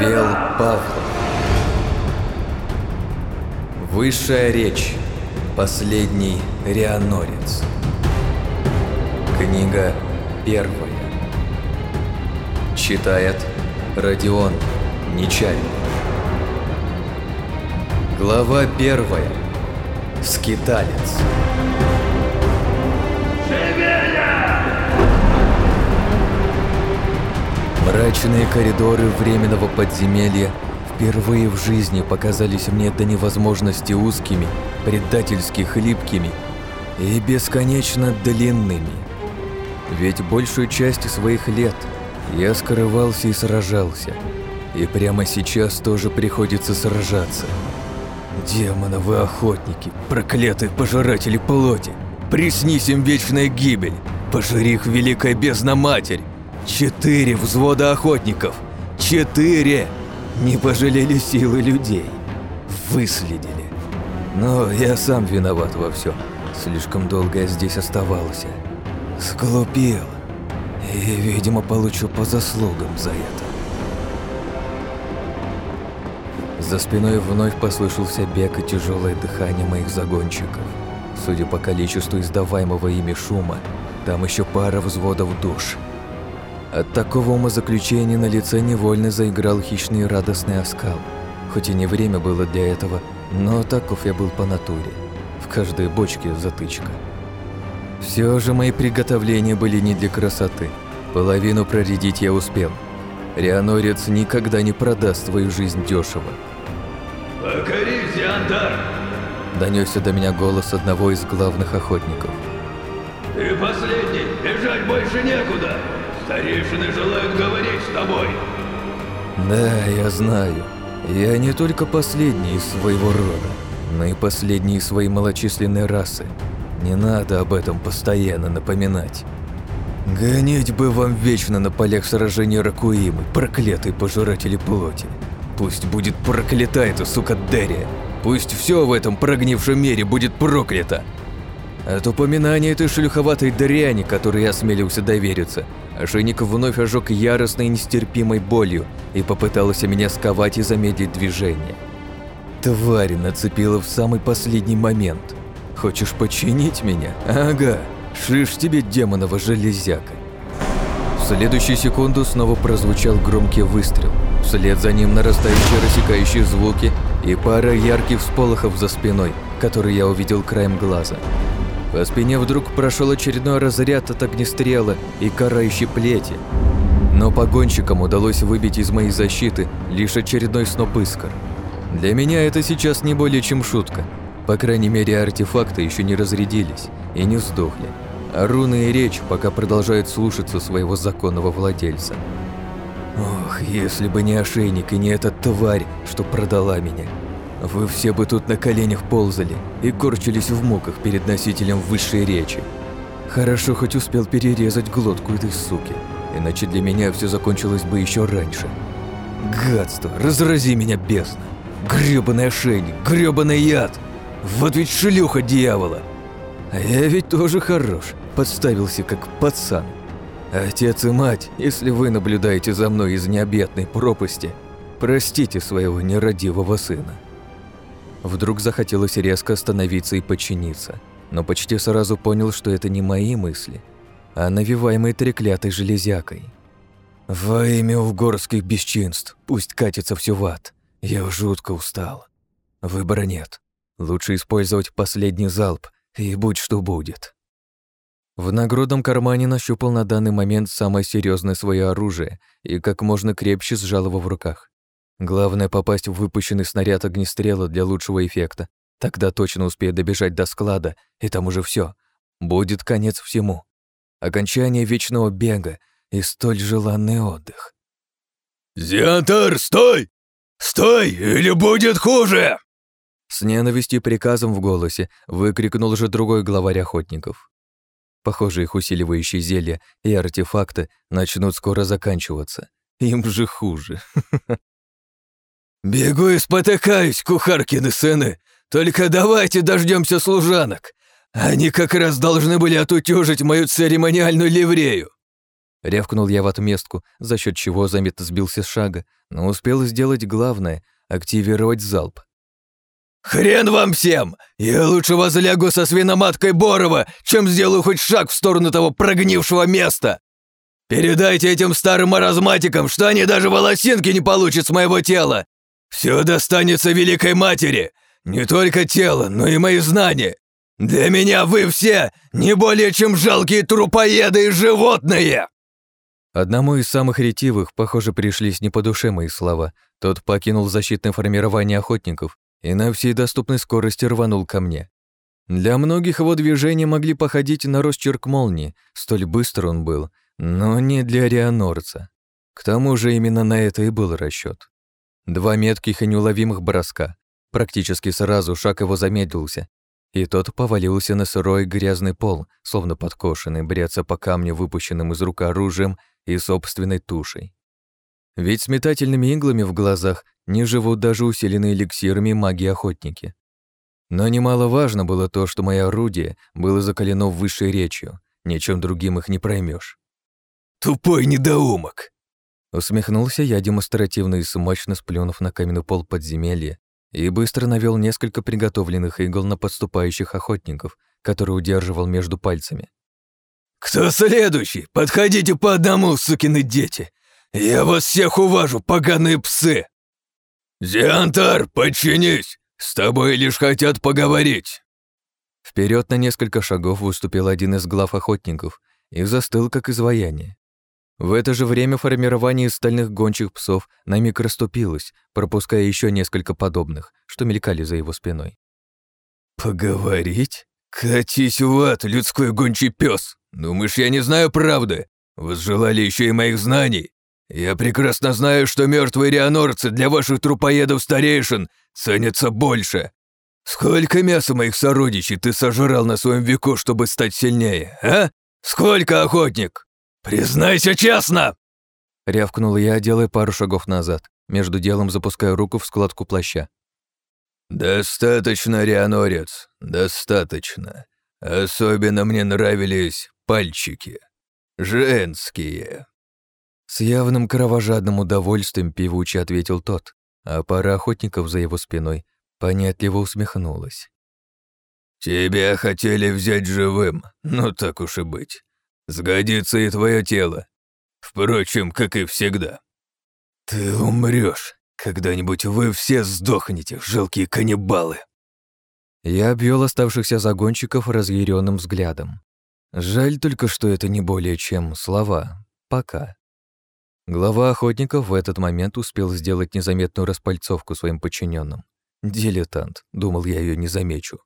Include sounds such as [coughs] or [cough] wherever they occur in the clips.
Вел Павлов. Высшая речь. Последний Рианорец. Книга первая. Читает Родион Нечаев. Глава первая. Скиталец. Мрачные коридоры временного подземелья впервые в жизни показались мне до невозможности узкими, предательски хлипкими и бесконечно длинными. Ведь большую часть своих лет я скрывался и сражался, и прямо сейчас тоже приходится сражаться. Демоновы охотники, проклятые пожиратели плоти, приснись им вечная гибель, пожри их великая бездна матерь, Четыре взвода охотников! Четыре! Не пожалели силы людей. Выследили. Но я сам виноват во всем. Слишком долго я здесь оставался. Сглупил. И, видимо, получу по заслугам за это. За спиной вновь послышался бег и тяжелое дыхание моих загонщиков. Судя по количеству издаваемого ими шума, там еще пара взводов душ – от такого умозаключения на лице невольно заиграл хищный радостный оскал. Хоть и не время было для этого, но таков я был по натуре. В каждой бочке затычка. Все же мои приготовления были не для красоты. Половину проредить я успел. Рианорец никогда не продаст свою жизнь дешево. «Покори, Зиандар!» Донесся до меня голос одного из главных охотников. «Ты последний, бежать больше некуда!» Старейшины желают говорить с тобой. Да, я знаю. Я не только последний из своего рода, но и последний из своей малочисленной расы. Не надо об этом постоянно напоминать. Гонять бы вам вечно на полях сражения Ракуимы, проклятые пожиратели плоти. Пусть будет проклята эта сука Дерия. Пусть все в этом прогнившем мире будет проклято. От упоминания этой шлюховатой дряни, которой я осмелился довериться, ошейник вновь ожег яростной нестерпимой болью и попытался меня сковать и замедлить движение. Тварь нацепила в самый последний момент. Хочешь починить меня? Ага, шиш тебе демонова железяка. В следующую секунду снова прозвучал громкий выстрел. Вслед за ним нарастающие рассекающие звуки и пара ярких всполохов за спиной, которые я увидел краем глаза. По спине вдруг прошел очередной разряд от огнестрела и карающей плети. Но погонщикам удалось выбить из моей защиты лишь очередной сноп искр. Для меня это сейчас не более чем шутка. По крайней мере, артефакты еще не разрядились и не сдохли. А руны и речь пока продолжают слушаться своего законного владельца. Ох, если бы не ошейник и не эта тварь, что продала меня – вы все бы тут на коленях ползали и корчились в муках перед носителем высшей речи. Хорошо хоть успел перерезать глотку этой суки, иначе для меня все закончилось бы еще раньше. Гадство, разрази меня бездна. Грёбаный ошейник, грёбаный яд. Вот ведь шлюха дьявола. А я ведь тоже хорош, подставился как пацан. Отец и мать, если вы наблюдаете за мной из необъятной пропасти, простите своего нерадивого сына. Вдруг захотелось резко остановиться и подчиниться, но почти сразу понял, что это не мои мысли, а навиваемые треклятой железякой. «Во имя угорских бесчинств, пусть катится все в ад. Я жутко устал. Выбора нет. Лучше использовать последний залп, и будь что будет». В нагрудном кармане нащупал на данный момент самое серьезное свое оружие и как можно крепче сжал его в руках. Главное попасть в выпущенный снаряд огнестрела для лучшего эффекта. Тогда точно успею добежать до склада, и там уже все. Будет конец всему. Окончание вечного бега и столь желанный отдых. «Зиантар, стой! Стой, или будет хуже!» С ненавистью и приказом в голосе выкрикнул же другой главарь охотников. Похоже, их усиливающие зелья и артефакты начнут скоро заканчиваться. Им же хуже. [laughs] «Бегу и спотыкаюсь, кухаркины сыны! Только давайте дождемся служанок! Они как раз должны были отутюжить мою церемониальную ливрею!» Рявкнул я в отместку, за счет чего заметно сбился с шага, но успел сделать главное — активировать залп. «Хрен вам всем! Я лучше возлягу со свиноматкой Борова, чем сделаю хоть шаг в сторону того прогнившего места! Передайте этим старым маразматикам, что они даже волосинки не получат с моего тела! Все достанется Великой Матери! Не только тело, но и мои знания! Для меня вы все не более чем жалкие трупоеды и животные!» Одному из самых ретивых, похоже, пришлись не по душе мои слова. Тот покинул защитное формирование охотников и на всей доступной скорости рванул ко мне. Для многих его движения могли походить на росчерк молнии, столь быстро он был, но не для Рианорца. К тому же именно на это и был расчет. Два метких и неуловимых броска. Практически сразу шаг его замедлился, и тот повалился на сырой грязный пол, словно подкошенный, бряться по камню, выпущенным из рук оружием и собственной тушей. Ведь с метательными иглами в глазах не живут даже усиленные эликсирами маги-охотники. Но немаловажно было то, что мое орудие было закалено высшей речью, ничем другим их не проймешь. «Тупой недоумок!» Усмехнулся я демонстративно и смачно сплюнув на каменный пол подземелья и быстро навел несколько приготовленных игл на подступающих охотников, которые удерживал между пальцами. «Кто следующий? Подходите по одному, сукины дети! Я вас всех уважу, поганые псы!» «Зиантар, подчинись! С тобой лишь хотят поговорить!» Вперед на несколько шагов выступил один из глав охотников и застыл, как изваяние. В это же время формирование стальных гончих псов на миг расступилось, пропуская еще несколько подобных, что мелькали за его спиной. «Поговорить? Катись в ад, людской гончий пес! Думаешь, я не знаю правды? Возжелали еще и моих знаний? Я прекрасно знаю, что мертвые рианорцы для ваших трупоедов-старейшин ценятся больше. Сколько мяса моих сородичей ты сожрал на своем веку, чтобы стать сильнее, а? Сколько, охотник? Признайся честно!» Рявкнул я, делая пару шагов назад, между делом запуская руку в складку плаща. «Достаточно, Рианорец, достаточно. Особенно мне нравились пальчики. Женские». С явным кровожадным удовольствием певуче ответил тот, а пара охотников за его спиной понятливо усмехнулась. «Тебя хотели взять живым, ну так уж и быть. Сгодится и твое тело. Впрочем, как и всегда. Ты умрешь. Когда-нибудь вы все сдохнете, жалкие каннибалы. Я обвел оставшихся загонщиков разъяренным взглядом. Жаль только, что это не более чем слова. Пока. Глава охотников в этот момент успел сделать незаметную распальцовку своим подчиненным. Дилетант, думал я ее не замечу.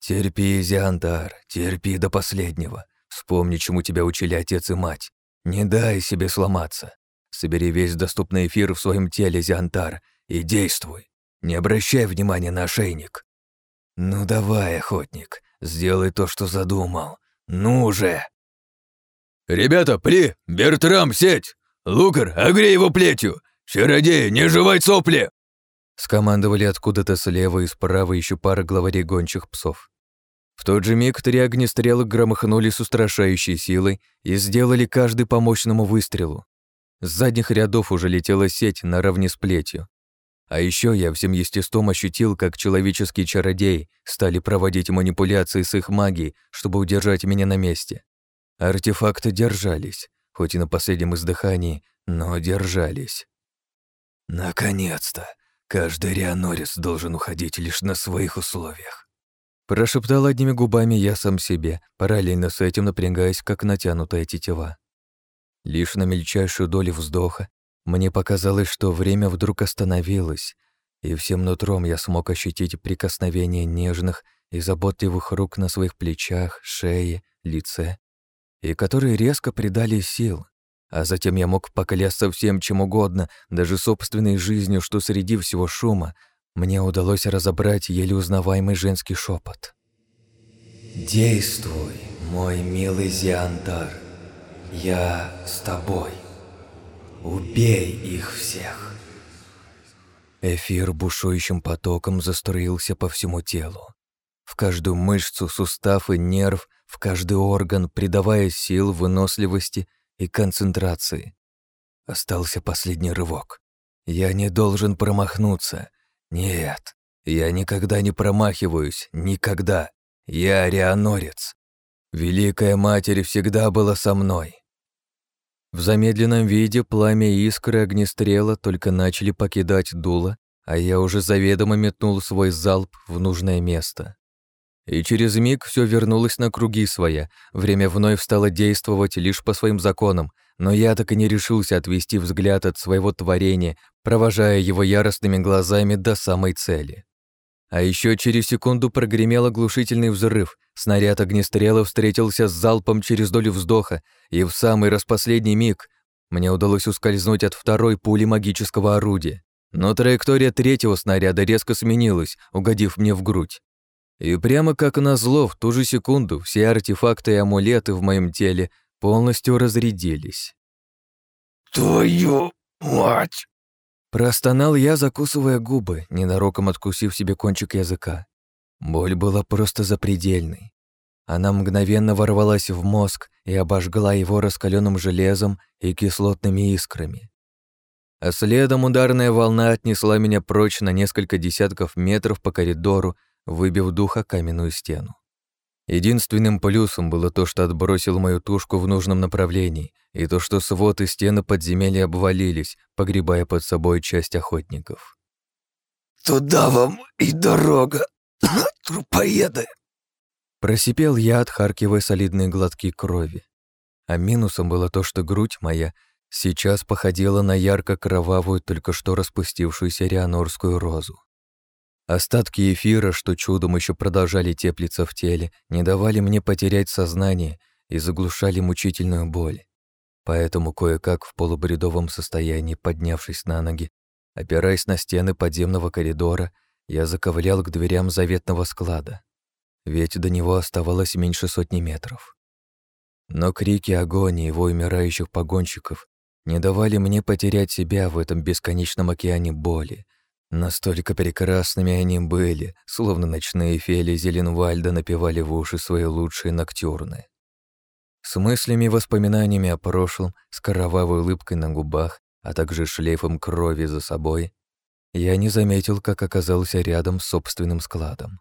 Терпи, Зиантар, терпи до последнего. Вспомни, чему тебя учили отец и мать. Не дай себе сломаться. Собери весь доступный эфир в своем теле, Зиантар, и действуй. Не обращай внимания на ошейник. Ну давай, охотник, сделай то, что задумал. Ну же! «Ребята, пли! Бертрам, сеть! Лукар, огрей его плетью! Чародей, не жевай сопли!» Скомандовали откуда-то слева и справа еще пара главарей гончих псов. В тот же миг три огнестрела громыхнули с устрашающей силой и сделали каждый по мощному выстрелу. С задних рядов уже летела сеть наравне с плетью. А еще я всем естеством ощутил, как человеческие чародеи стали проводить манипуляции с их магией, чтобы удержать меня на месте. Артефакты держались, хоть и на последнем издыхании, но держались. Наконец-то! Каждый Рианорис должен уходить лишь на своих условиях. Прошептал одними губами я сам себе, параллельно с этим напрягаясь, как натянутая тетива. Лишь на мельчайшую долю вздоха мне показалось, что время вдруг остановилось, и всем нутром я смог ощутить прикосновение нежных и заботливых рук на своих плечах, шее, лице, и которые резко придали сил. А затем я мог поклясться всем чем угодно, даже собственной жизнью, что среди всего шума мне удалось разобрать еле узнаваемый женский шепот. «Действуй, мой милый Зиантар. Я с тобой. Убей их всех!» Эфир бушующим потоком заструился по всему телу. В каждую мышцу, сустав и нерв, в каждый орган, придавая сил, выносливости и концентрации. Остался последний рывок. Я не должен промахнуться. Нет, я никогда не промахиваюсь, никогда. Я рианорец. Великая Матерь всегда была со мной. В замедленном виде пламя искры огнестрела только начали покидать дуло, а я уже заведомо метнул свой залп в нужное место. И через миг все вернулось на круги своя, время вновь стало действовать лишь по своим законам, но я так и не решился отвести взгляд от своего творения, провожая его яростными глазами до самой цели. А еще через секунду прогремел оглушительный взрыв, снаряд огнестрела встретился с залпом через долю вздоха, и в самый распоследний миг мне удалось ускользнуть от второй пули магического орудия. Но траектория третьего снаряда резко сменилась, угодив мне в грудь. И прямо как назло, в ту же секунду все артефакты и амулеты в моем теле полностью разрядились. «Твою мать!» Простонал я, закусывая губы, ненароком откусив себе кончик языка. Боль была просто запредельной. Она мгновенно ворвалась в мозг и обожгла его раскаленным железом и кислотными искрами. А следом ударная волна отнесла меня прочь на несколько десятков метров по коридору выбив духа каменную стену. Единственным плюсом было то, что отбросил мою тушку в нужном направлении, и то, что свод и стены подземелья обвалились, погребая под собой часть охотников. «Туда вам и дорога, [coughs] трупоеды!» Просипел я, отхаркивая солидные глотки крови. А минусом было то, что грудь моя сейчас походила на ярко-кровавую, только что распустившуюся рианорскую розу. Остатки эфира, что чудом еще продолжали теплиться в теле, не давали мне потерять сознание и заглушали мучительную боль. Поэтому кое-как в полубредовом состоянии, поднявшись на ноги, опираясь на стены подземного коридора, я заковылял к дверям заветного склада. Ведь до него оставалось меньше сотни метров. Но крики агонии его умирающих погонщиков не давали мне потерять себя в этом бесконечном океане боли, Настолько прекрасными они были, словно ночные фели Зеленвальда напевали в уши свои лучшие ноктюрны. С мыслями и воспоминаниями о прошлом, с кровавой улыбкой на губах, а также шлейфом крови за собой, я не заметил, как оказался рядом с собственным складом.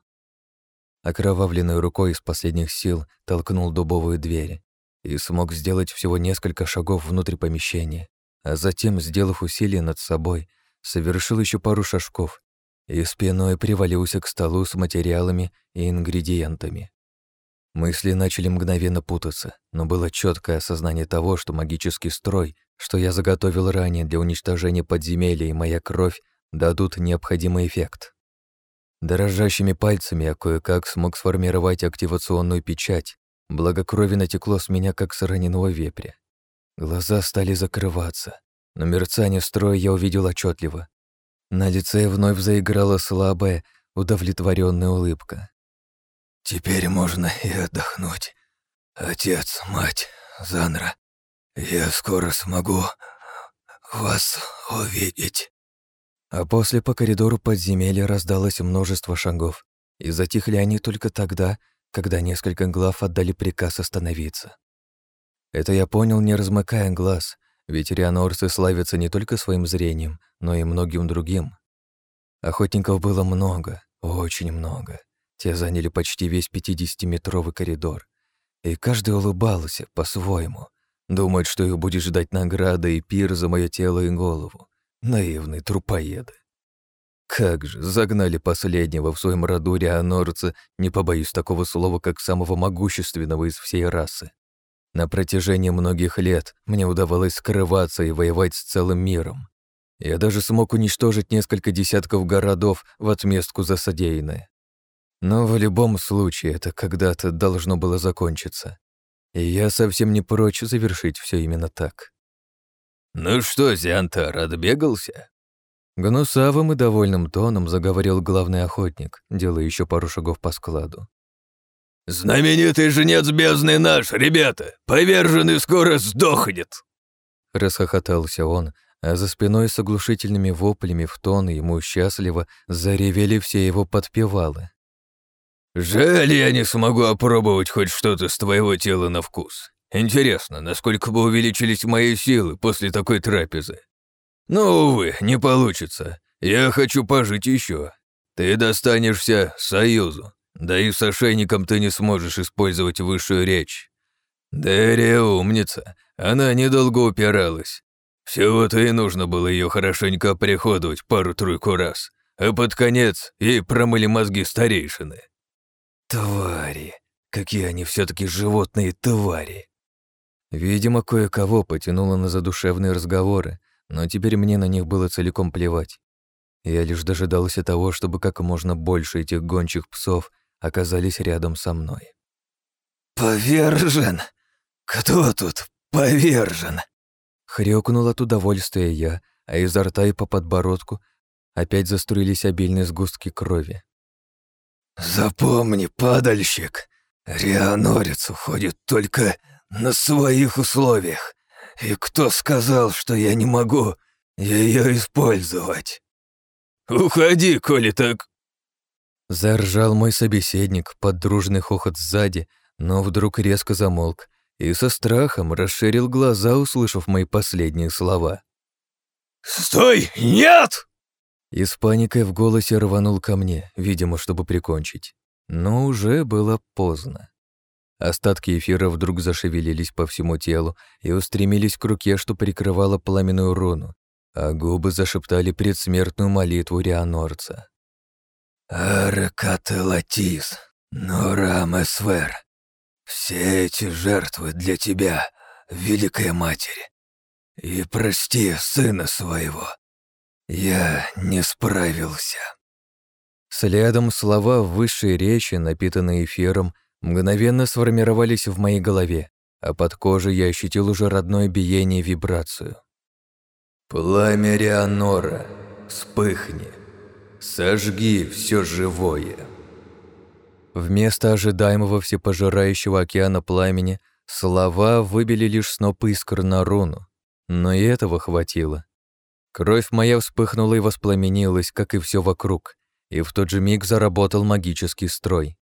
Окровавленной рукой из последних сил толкнул дубовую дверь и смог сделать всего несколько шагов внутрь помещения, а затем, сделав усилие над собой, совершил еще пару шажков и спиной привалился к столу с материалами и ингредиентами. Мысли начали мгновенно путаться, но было четкое осознание того, что магический строй, что я заготовил ранее для уничтожения подземелья и моя кровь, дадут необходимый эффект. Дрожащими пальцами я кое-как смог сформировать активационную печать, благо крови натекло с меня, как с раненого вепря. Глаза стали закрываться, но мерцание строя я увидел отчетливо. На лице вновь заиграла слабая, удовлетворенная улыбка. «Теперь можно и отдохнуть. Отец, мать, Занра, я скоро смогу вас увидеть». А после по коридору подземелья раздалось множество шагов, и затихли они только тогда, когда несколько глав отдали приказ остановиться. Это я понял, не размыкая глаз, ведь рианорцы славятся не только своим зрением, но и многим другим. Охотников было много, очень много. Те заняли почти весь 50-метровый коридор. И каждый улыбался по-своему. Думает, что их будет ждать награда и пир за мое тело и голову. Наивные трупоеды. Как же, загнали последнего в своем роду рианорца, не побоюсь такого слова, как самого могущественного из всей расы. На протяжении многих лет мне удавалось скрываться и воевать с целым миром. Я даже смог уничтожить несколько десятков городов в отместку за содеянное. Но в любом случае это когда-то должно было закончиться. И я совсем не прочь завершить все именно так. «Ну что, Зиантар, отбегался?» Гнусавым и довольным тоном заговорил главный охотник, делая еще пару шагов по складу. «Знаменитый женец бездны наш, ребята! Поверженный скоро сдохнет!» Расхохотался он, а за спиной с оглушительными воплями в тон ему счастливо заревели все его подпевалы. «Жаль, я не смогу опробовать хоть что-то с твоего тела на вкус. Интересно, насколько бы увеличились мои силы после такой трапезы? Но, увы, не получится. Я хочу пожить еще. Ты достанешься Союзу. Да и с ошейником ты не сможешь использовать высшую речь. Дерия умница. Она недолго упиралась. Всего-то и нужно было ее хорошенько приходовать пару-тройку раз, а под конец ей промыли мозги старейшины. Твари! Какие они все таки животные твари! Видимо, кое-кого потянуло на задушевные разговоры, но теперь мне на них было целиком плевать. Я лишь дожидался того, чтобы как можно больше этих гончих псов оказались рядом со мной. «Повержен! Кто тут повержен?» Хрёкнул от удовольствия я, а изо рта и по подбородку опять заструились обильные сгустки крови. «Запомни, падальщик, Рианорец уходит только на своих условиях. И кто сказал, что я не могу ее использовать?» «Уходи, коли так...» Заржал мой собеседник под дружный хохот сзади, но вдруг резко замолк и со страхом расширил глаза, услышав мои последние слова. «Стой! Нет!» И с паникой в голосе рванул ко мне, видимо, чтобы прикончить. Но уже было поздно. Остатки эфира вдруг зашевелились по всему телу и устремились к руке, что прикрывала пламенную руну, а губы зашептали предсмертную молитву Рианорца. «Аркаты Латис, Норам Эсвер, все эти жертвы для тебя, Великая Матери, и прости сына своего, я не справился». Следом слова высшей речи, напитанные эфиром, мгновенно сформировались в моей голове, а под кожей я ощутил уже родное биение вибрацию. «Пламя Рианора, вспыхни, сожги все живое». Вместо ожидаемого всепожирающего океана пламени слова выбили лишь сноп искр на руну, но и этого хватило. Кровь моя вспыхнула и воспламенилась, как и все вокруг, и в тот же миг заработал магический строй.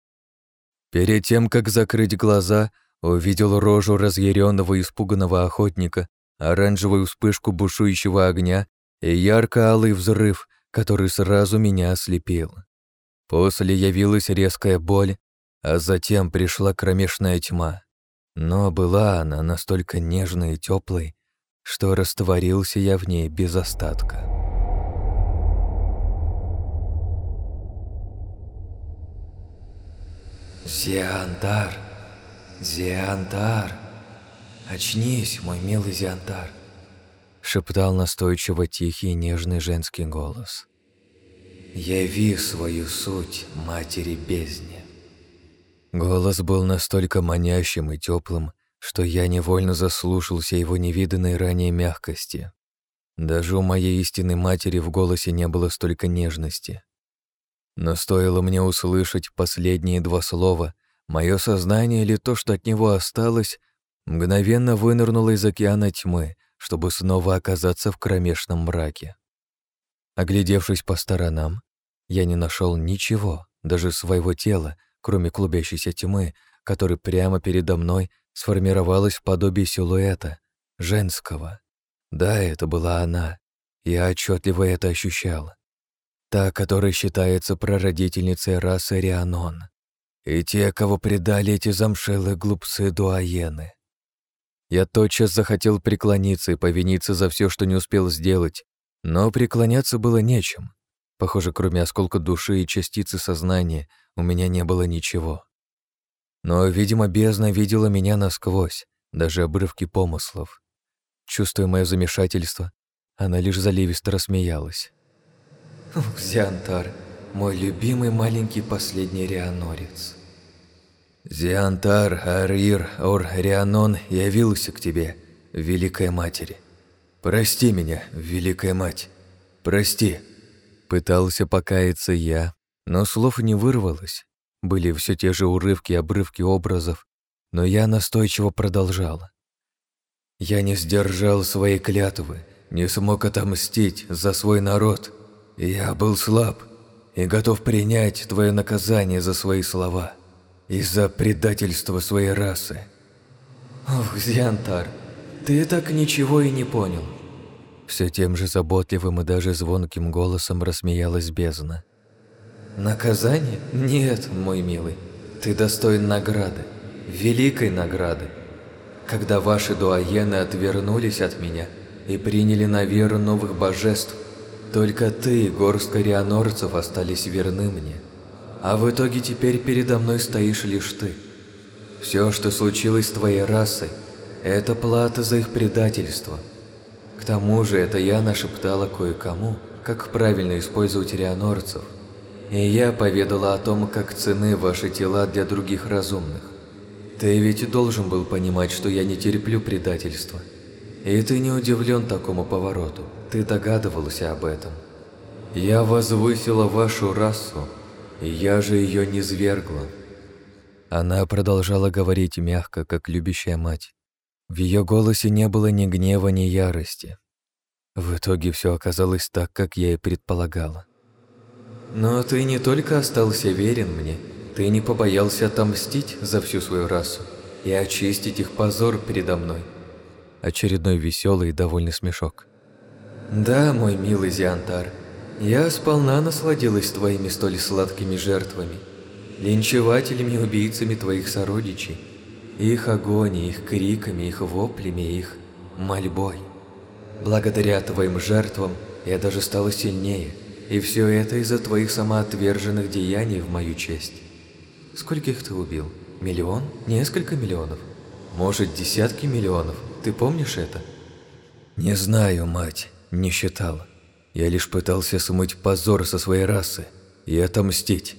Перед тем, как закрыть глаза, увидел рожу разъяренного испуганного охотника, оранжевую вспышку бушующего огня и ярко-алый взрыв, который сразу меня ослепил. После явилась резкая боль, а затем пришла кромешная тьма. Но была она настолько нежной и теплой, что растворился я в ней без остатка. «Зиантар! Зиантар! Очнись, мой милый Зиантар!» Шептал настойчиво тихий нежный женский голос. «Яви свою суть матери бездне». Голос был настолько манящим и теплым, что я невольно заслушался его невиданной ранее мягкости. Даже у моей истинной матери в голосе не было столько нежности. Но стоило мне услышать последние два слова, мое сознание или то, что от него осталось, мгновенно вынырнуло из океана тьмы, чтобы снова оказаться в кромешном мраке. Оглядевшись по сторонам, я не нашел ничего, даже своего тела, кроме клубящейся тьмы, которая прямо передо мной сформировалась в подобие силуэта, женского. Да, это была она. Я отчетливо это ощущал. Та, которая считается прародительницей расы Рианон. И те, кого предали эти замшелые глупцы-дуаены. Я тотчас захотел преклониться и повиниться за все, что не успел сделать, но преклоняться было нечем. Похоже, кроме осколка души и частицы сознания, у меня не было ничего. Но, видимо, бездна видела меня насквозь, даже обрывки помыслов. Чувствуя мое замешательство, она лишь заливисто рассмеялась. «Зиантар, мой любимый маленький последний рианорец». «Зиантар, Арир, Ор, Рианон явился к тебе, Великая Матери. Прости меня, Великая Мать, прости». Пытался покаяться я, но слов не вырвалось. Были все те же урывки и обрывки образов, но я настойчиво продолжал. Я не сдержал своей клятвы, не смог отомстить за свой народ. Я был слаб и готов принять твое наказание за свои слова, из-за предательства своей расы. Ох, Зиантар, ты так ничего и не понял. Все тем же заботливым и даже звонким голосом рассмеялась бездна. Наказание? Нет, мой милый. Ты достоин награды. Великой награды. Когда ваши дуаены отвернулись от меня и приняли на веру новых божеств, только ты и горстка рианорцев остались верны мне. А в итоге теперь передо мной стоишь лишь ты. Все, что случилось с твоей расой, это плата за их предательство. К тому же это я нашептала кое-кому, как правильно использовать рианорцев. И я поведала о том, как цены ваши тела для других разумных. Ты ведь должен был понимать, что я не терплю предательства. И ты не удивлен такому повороту, ты догадывался об этом. Я возвысила вашу расу, я же ее не свергла. Она продолжала говорить мягко, как любящая мать. В ее голосе не было ни гнева, ни ярости. В итоге все оказалось так, как я и предполагала. Но ты не только остался верен мне, ты не побоялся отомстить за всю свою расу и очистить их позор передо мной. Очередной веселый и довольный смешок. Да, мой милый Зиантар, я сполна насладилась твоими столь сладкими жертвами, линчевателями и убийцами твоих сородичей, их агонией, их криками, их воплями, их мольбой. Благодаря твоим жертвам я даже стала сильнее, и все это из-за твоих самоотверженных деяний в мою честь. Скольких ты убил? Миллион? Несколько миллионов? Может, десятки миллионов? Ты помнишь это? Не знаю, мать, не считал. Я лишь пытался смыть позор со своей расы и отомстить.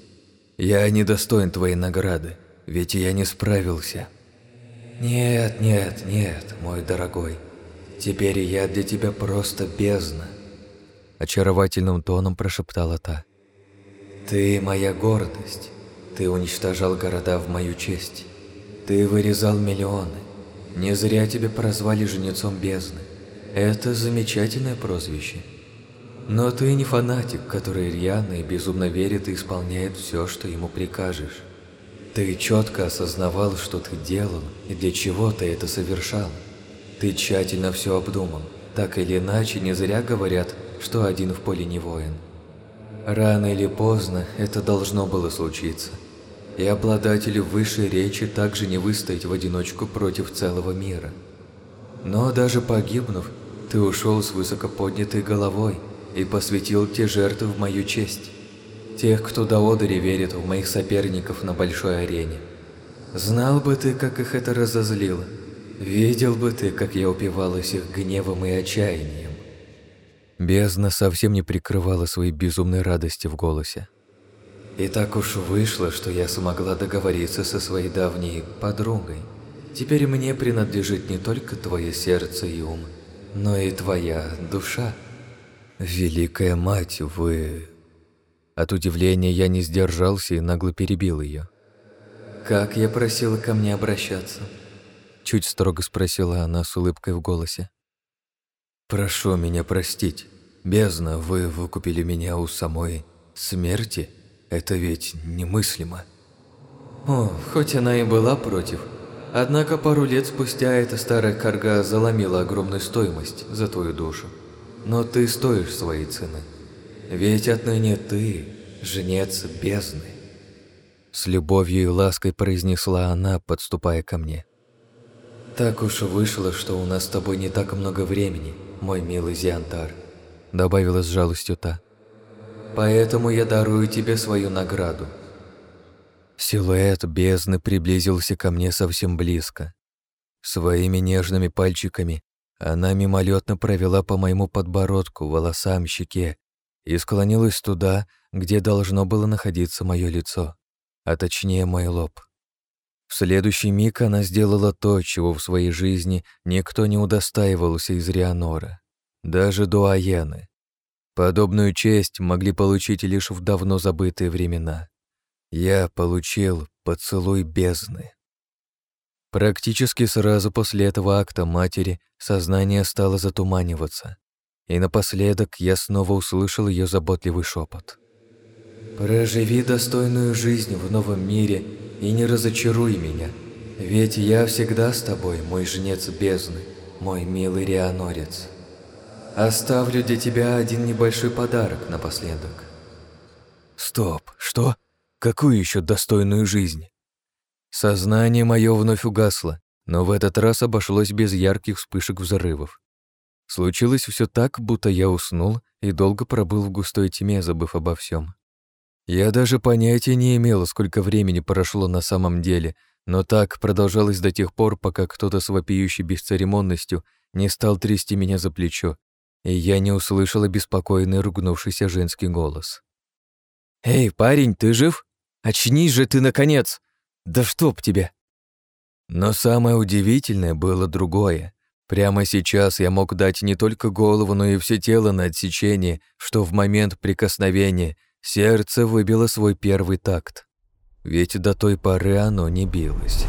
Я не достоин твоей награды, ведь я не справился. Нет, нет, нет, мой дорогой. Теперь я для тебя просто бездна. Очаровательным тоном прошептала та. Ты моя гордость. Ты уничтожал города в мою честь. Ты вырезал миллионы. Не зря тебя прозвали жнецом бездны. Это замечательное прозвище. Но ты не фанатик, который рьяно и безумно верит и исполняет все, что ему прикажешь. Ты четко осознавал, что ты делал и для чего ты это совершал. Ты тщательно все обдумал. Так или иначе, не зря говорят, что один в поле не воин. Рано или поздно это должно было случиться и обладателю высшей речи также не выстоять в одиночку против целого мира. Но даже погибнув, ты ушел с высоко поднятой головой и посвятил те жертвы в мою честь. Тех, кто до одери верит в моих соперников на большой арене. Знал бы ты, как их это разозлило. Видел бы ты, как я упивалась их гневом и отчаянием. Бездна совсем не прикрывала своей безумной радости в голосе. И так уж вышло, что я смогла договориться со своей давней подругой. Теперь мне принадлежит не только твое сердце и ум, но и твоя душа. Великая мать, вы... От удивления я не сдержался и нагло перебил ее. «Как я просила ко мне обращаться?» Чуть строго спросила она с улыбкой в голосе. «Прошу меня простить. Бездна, вы выкупили меня у самой смерти?» Это ведь немыслимо. О, хоть она и была против, однако пару лет спустя эта старая карга заломила огромную стоимость за твою душу. Но ты стоишь своей цены. Ведь отныне ты – женец бездны. С любовью и лаской произнесла она, подступая ко мне. «Так уж вышло, что у нас с тобой не так много времени, мой милый Зиантар», добавила с жалостью та. Поэтому я дарую тебе свою награду». Силуэт бездны приблизился ко мне совсем близко. Своими нежными пальчиками она мимолетно провела по моему подбородку, волосам, щеке и склонилась туда, где должно было находиться мое лицо, а точнее мой лоб. В следующий миг она сделала то, чего в своей жизни никто не удостаивался из Рианора, даже дуаены. Подобную честь могли получить лишь в давно забытые времена. Я получил поцелуй бездны. Практически сразу после этого акта матери сознание стало затуманиваться, и напоследок я снова услышал ее заботливый шепот. «Проживи достойную жизнь в новом мире и не разочаруй меня. Ведь я всегда с тобой, мой жнец бездны, мой милый рианорец. Оставлю для тебя один небольшой подарок напоследок. Стоп, что? Какую еще достойную жизнь? Сознание мое вновь угасло, но в этот раз обошлось без ярких вспышек взрывов. Случилось все так, будто я уснул и долго пробыл в густой тьме, забыв обо всем. Я даже понятия не имел, сколько времени прошло на самом деле, но так продолжалось до тех пор, пока кто-то с вопиющей бесцеремонностью не стал трясти меня за плечо, и я не услышал обеспокоенный ругнувшийся женский голос. «Эй, парень, ты жив? Очнись же ты, наконец! Да чтоб тебе!» Но самое удивительное было другое. Прямо сейчас я мог дать не только голову, но и все тело на отсечение, что в момент прикосновения сердце выбило свой первый такт. Ведь до той поры оно не билось.